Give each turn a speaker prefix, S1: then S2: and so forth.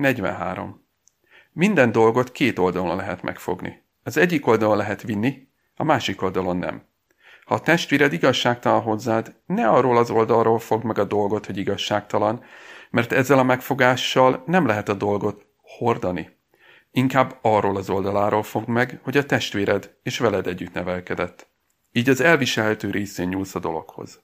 S1: 43. Minden dolgot két oldalon lehet megfogni. Az egyik oldalon lehet vinni, a másik oldalon nem. Ha a testvéred igazságtalan hozzád, ne arról az oldalról fogd meg a dolgot, hogy igazságtalan, mert ezzel a megfogással nem lehet a dolgot hordani. Inkább arról az oldaláról fogd meg, hogy a testvéred és veled együtt nevelkedett. Így az elviselhető részén nyúlsz a dologhoz.